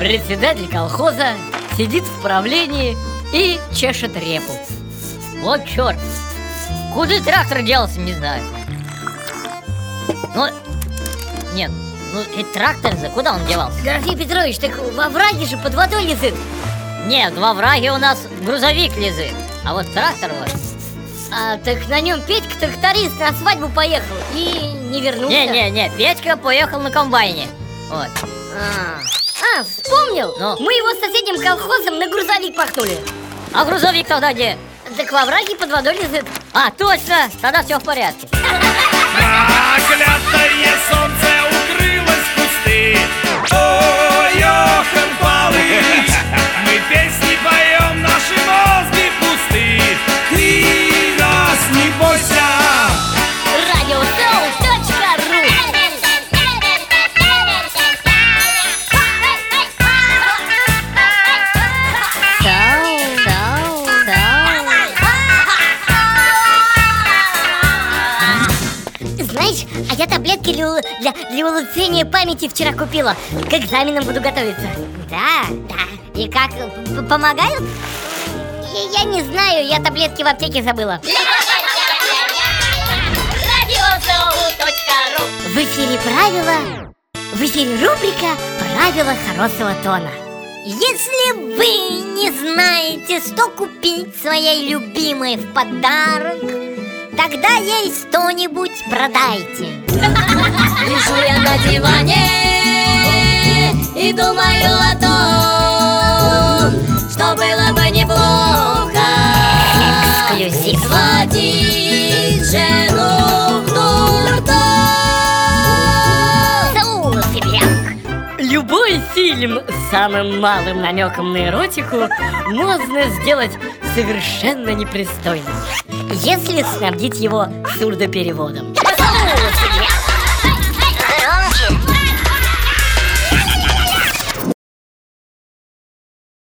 Председатель колхоза сидит в правлении и чешет репу. Вот черт. Куда трактор делся, не знаю. Ну, нет, ну и трактор за куда он девался? Графий Петрович, так во враге же под водой лежит Нет, во враге у нас грузовик лежит А вот трактор вот. А так на нем Петька тракторист на свадьбу поехал и не вернулся. Не-не-не, Петька поехал на комбайне. Вот. А, а вспомнил? Ну? Мы его с соседним колхозом на грузовик пахнули А грузовик тогда где? Так во враге под водой лежит А, точно, тогда все в порядке таблетки для, для, для улучшения памяти вчера купила. К экзаменам буду готовиться. Да, да. И как, п- помогают? Я, я не знаю, я таблетки в аптеке забыла. В эфире правила В эфире рубрика «Правила хорошего тона» Если вы не знаете, что купить своей любимой в подарок Тогда ей что-нибудь продайте Лежу я на диване и думаю о том, что было бы неплохо. Эксклюзив. Сводить жену в Сибиряк Любой фильм с самым малым намеком на эротику можно сделать совершенно непристойным, если снабдить его сурдопереводом. Соул